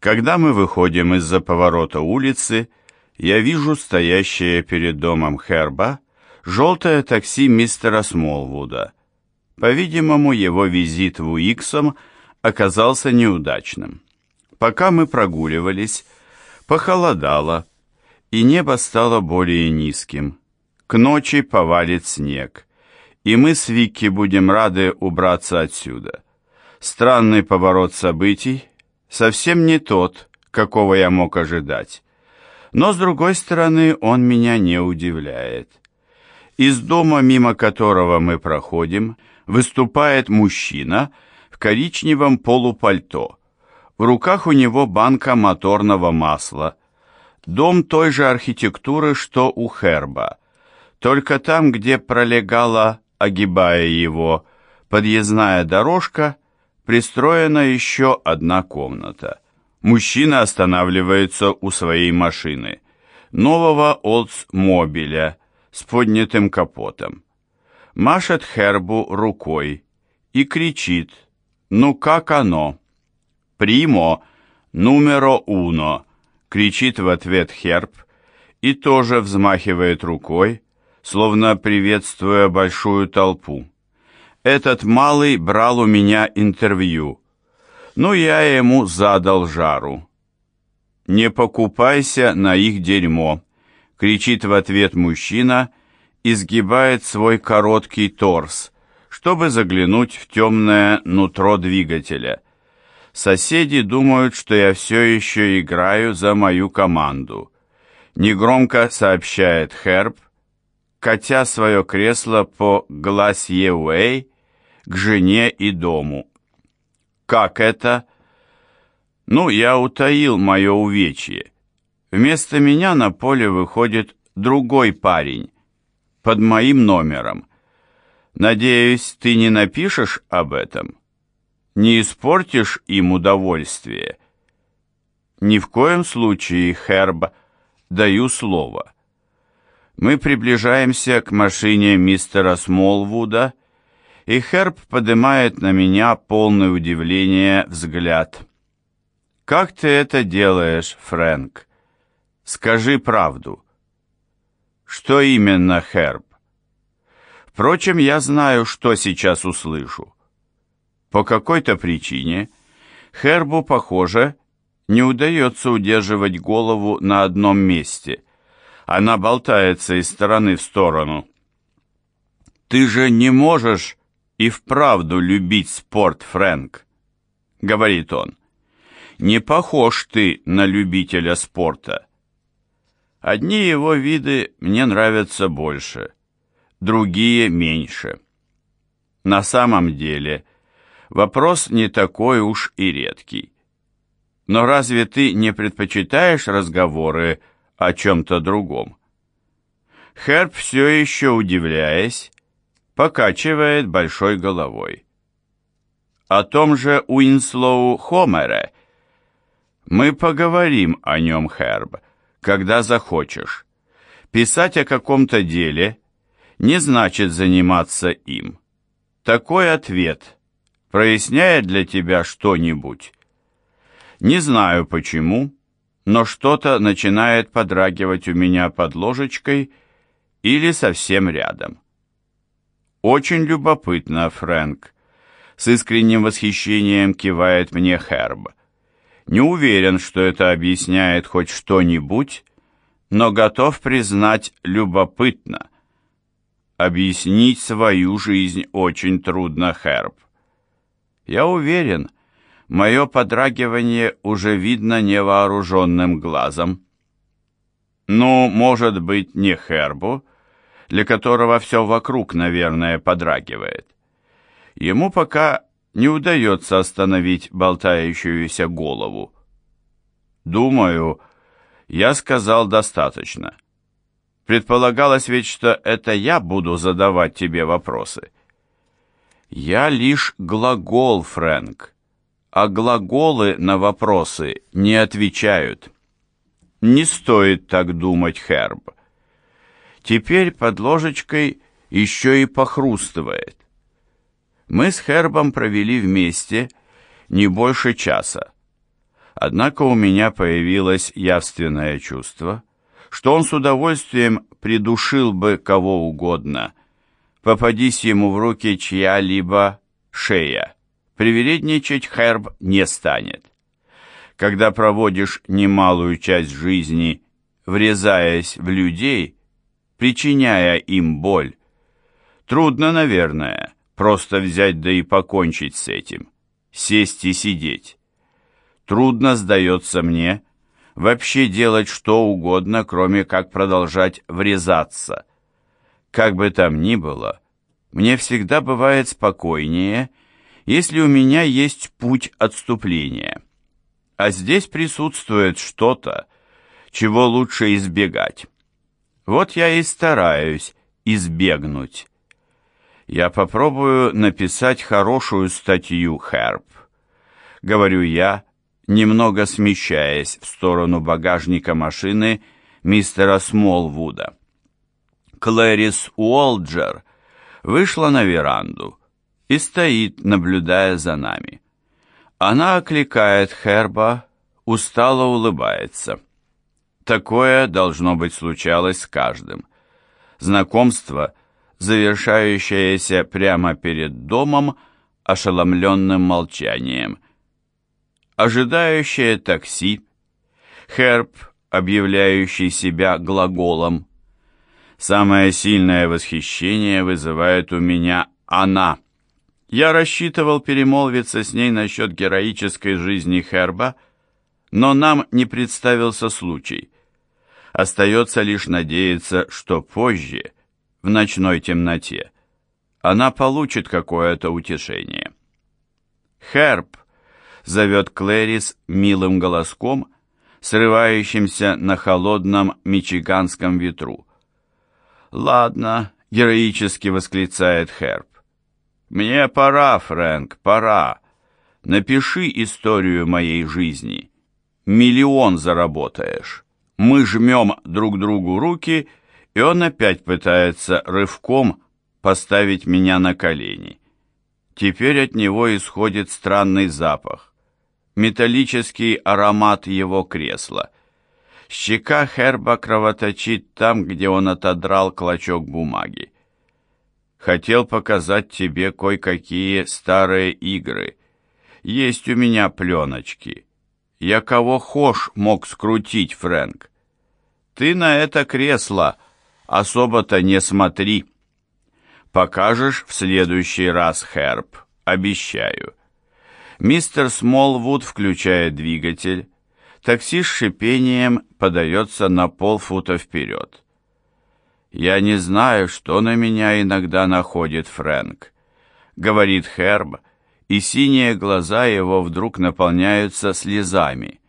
Когда мы выходим из-за поворота улицы, я вижу стоящее перед домом Херба желтое такси мистера Смолвуда. По-видимому, его визит в Уиксом оказался неудачным. Пока мы прогуливались, похолодало, и небо стало более низким. К ночи повалит снег, и мы с Вики будем рады убраться отсюда. Странный поворот событий, совсем не тот, какого я мог ожидать. Но, с другой стороны, он меня не удивляет. Из дома, мимо которого мы проходим, выступает мужчина в коричневом полупальто. В руках у него банка моторного масла. Дом той же архитектуры, что у Херба. Только там, где пролегала, огибая его, подъездная дорожка – пристроена еще одна комната. Мужчина останавливается у своей машины, нового Oldsmobile с поднятым капотом. Машет Хербу рукой и кричит «Ну как оно?» «Примо, нумеро уно», кричит в ответ Херб и тоже взмахивает рукой, словно приветствуя большую толпу. Этот малый брал у меня интервью. Ну, я ему задал жару. «Не покупайся на их дерьмо», — кричит в ответ мужчина и сгибает свой короткий торс, чтобы заглянуть в темное нутро двигателя. Соседи думают, что я все еще играю за мою команду. Негромко сообщает Херб, катя свое кресло по Гласье-Уэй к жене и дому. Как это? Ну, я утаил мое увечье. Вместо меня на поле выходит другой парень под моим номером. Надеюсь, ты не напишешь об этом? Не испортишь им удовольствие? Ни в коем случае, Херб, даю слово. Мы приближаемся к машине мистера Смолвуда, и Херб поднимает на меня полный удивления взгляд. «Как ты это делаешь, Фрэнк? Скажи правду». «Что именно, Херб?» Впрочем, я знаю, что сейчас услышу. По какой-то причине Хербу, похоже, не удается удерживать голову на одном месте – она болтается из стороны в сторону. «Ты же не можешь и вправду любить спорт, Фрэнк», — говорит он. «Не похож ты на любителя спорта». Одни его виды мне нравятся больше, другие меньше. На самом деле, вопрос не такой уж и редкий. Но разве ты не предпочитаешь разговоры о чем-то другом. Херб все еще удивляясь, покачивает большой головой. О том же Уинслоу Хомере мы поговорим о нем, Херб, когда захочешь. Писать о каком-то деле не значит заниматься им. Такой ответ проясняет для тебя что-нибудь? Не знаю почему, но что-то начинает подрагивать у меня под ложечкой или совсем рядом. Очень любопытно, Фрэнк. С искренним восхищением кивает мне Херб. Не уверен, что это объясняет хоть что-нибудь, но готов признать любопытно. Объяснить свою жизнь очень трудно, Херб. Я уверен, Мое подрагивание уже видно невооруженным глазом. Ну, может быть, не Хербу, для которого все вокруг, наверное, подрагивает. Ему пока не удается остановить болтающуюся голову. Думаю, я сказал достаточно. Предполагалось ведь, что это я буду задавать тебе вопросы. Я лишь глагол, Фрэнк а глаголы на вопросы не отвечают. Не стоит так думать, Херб. Теперь под ложечкой еще и похрустывает. Мы с Хербом провели вместе не больше часа. Однако у меня появилось явственное чувство, что он с удовольствием придушил бы кого угодно, попадись ему в руки чья-либо шея. Привередничать Херб не станет. Когда проводишь немалую часть жизни, врезаясь в людей, причиняя им боль, трудно, наверное, просто взять да и покончить с этим, сесть и сидеть. Трудно, сдается мне, вообще делать что угодно, кроме как продолжать врезаться. Как бы там ни было, мне всегда бывает спокойнее, если у меня есть путь отступления. А здесь присутствует что-то, чего лучше избегать. Вот я и стараюсь избегнуть. Я попробую написать хорошую статью, Херб. Говорю я, немного смещаясь в сторону багажника машины мистера Смолвуда. Клэрис Уолджер вышла на веранду и стоит, наблюдая за нами. Она окликает Херба, устало улыбается. Такое, должно быть, случалось с каждым. Знакомство — завершающаяся прямо перед домом ошеломленным молчанием. Ожидающее такси, Херб, объявляющий себя глаголом. Самое сильное восхищение вызывает у меня она. Я рассчитывал перемолвиться с ней насчет героической жизни Херба, но нам не представился случай. Остается лишь надеяться, что позже – в ночной темноте, она получит какое-то утешение. «Херб!» — зовет Клэрис милым голоском, срывающимся на холодном мичиганском ветру. «Ладно», — героически восклицает Херб. «Мне пора, Фрэнк, пора. Напиши историю моей жизни. Миллион заработаешь. Мы жмем друг другу руки и он опять пытается рывком поставить меня на колени. Теперь от него исходит странный запах, металлический аромат его кресла. Щека Херба кровоточит там, где он отодрал клочок бумаги. Хотел показать тебе кое-какие старые игры. Есть у меня пленочки. Я кого хошь мог скрутить, Фрэнк. Ты на это кресло особо-то не смотри. Покажешь в следующий раз, Херб, обещаю. Мистер Смолвуд включает двигатель. Такси с шипением подается на полфута вперед. «Я не знаю, что на меня иногда находит Фрэнк», — говорит Херб, и синие глаза его вдруг наполняются слезами.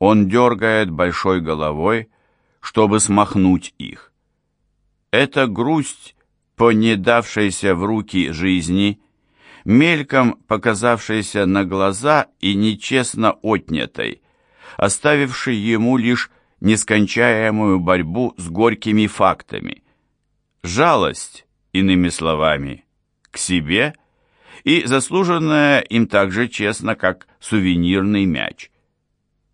Он дергает большой головой, чтобы смахнуть их. Эта грусть по недавшейся в руки жизни, мельком показавшейся на глаза и нечестно отнятой, оставившей ему лишь нескончаемую борьбу с горькими фактами. Жалость, иными словами, к себе и заслуженная им так же честно, как сувенирный мяч.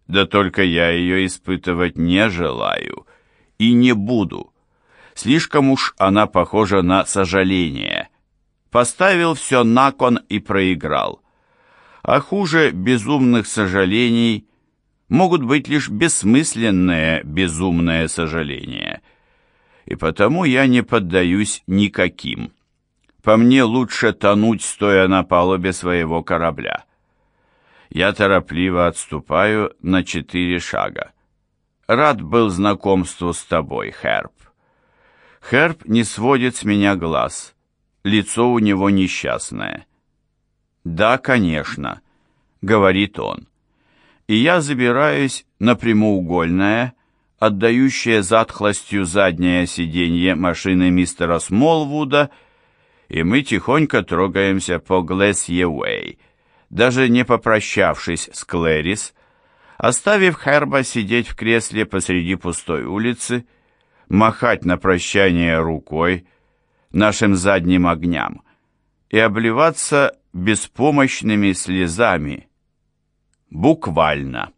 Да только я ее испытывать не желаю и не буду. Слишком уж она похожа на сожаление. Поставил все на кон и проиграл. А хуже безумных сожалений могут быть лишь бессмысленные безумные сожаления. И потому я не поддаюсь никаким. По мне лучше тонуть, стоя на палубе своего корабля. Я торопливо отступаю на четыре шага. Рад был знакомству с тобой, Херб. Херб не сводит с меня глаз. Лицо у него несчастное. «Да, конечно», — говорит он. И я забираюсь на прямоугольное, отдающее затхлостью заднее сиденье машины мистера Смолвуда, и мы тихонько трогаемся по Глэсье-Уэй, даже не попрощавшись с Клэрис, оставив Херба сидеть в кресле посреди пустой улицы, махать на прощание рукой нашим задним огням и обливаться беспомощными слезами. Буквально.